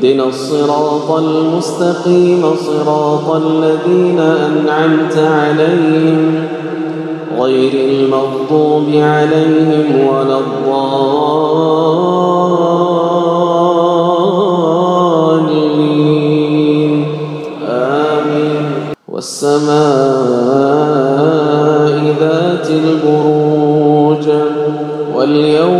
اهدنا الصراط المستقيم صراط الذين أنعمت عليهم غير المغضوب عليهم ولا الضالين. آمين. والسماء ذات البروج واليوم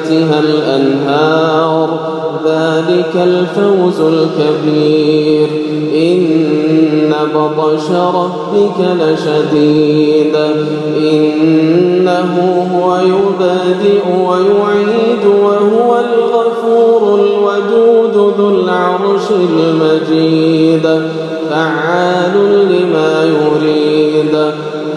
تحتها الأنهار ذلك الفوز الكبير. إن بطش ربك لشديد. إنه هو يبادئ ويعيد وهو الغفور الودود ذو العرش المجيد. فعال لما يريد.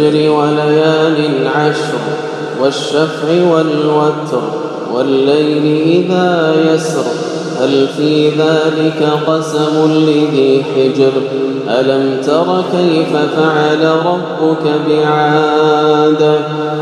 والفجر وليال عشر والشفع والوتر والليل إذا يسر. هل في ذلك قسم لذي حجر؟ ألم تر كيف فعل ربك بعاد؟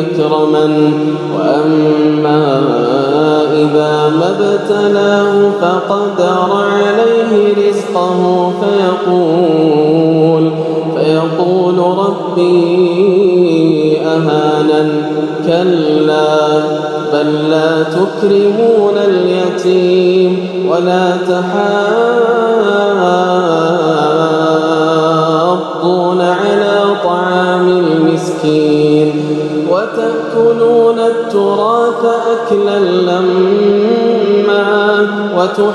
أكرمن وأما إذا ما ابتلاه فقدر عليه رزقه فيقول فيقول ربي أهانا كلا بل لا تكرمون اليتيم ولا تحاضون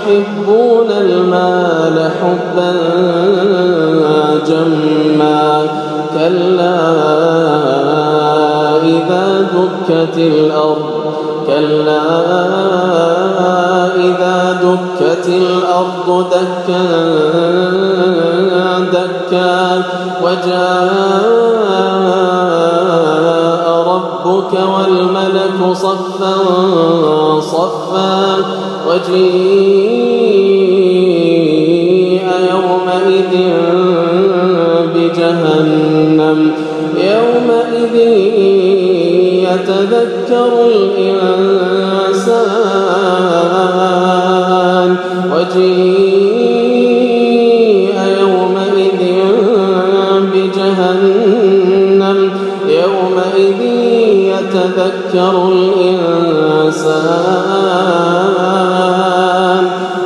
وتحبون المال حبا جما كلا إذا دكت الأرض كلا إذا دكت الأرض دكا دكا وجاء ربك والملك صفا صفا وجيء بجهنم يومئذ يتذكر الإنسان. وجيء يومئذ بجهنم. يومئذ يتذكر الإنسان.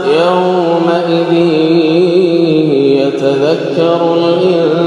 يومئذ يتذكر الإنسان.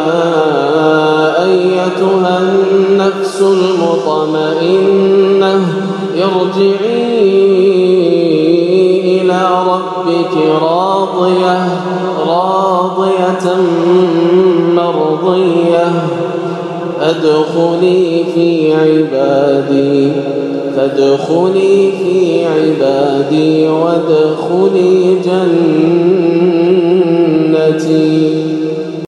مرضية أدخلي في عبادي فادخلي في عبادي وادخلي جنتي.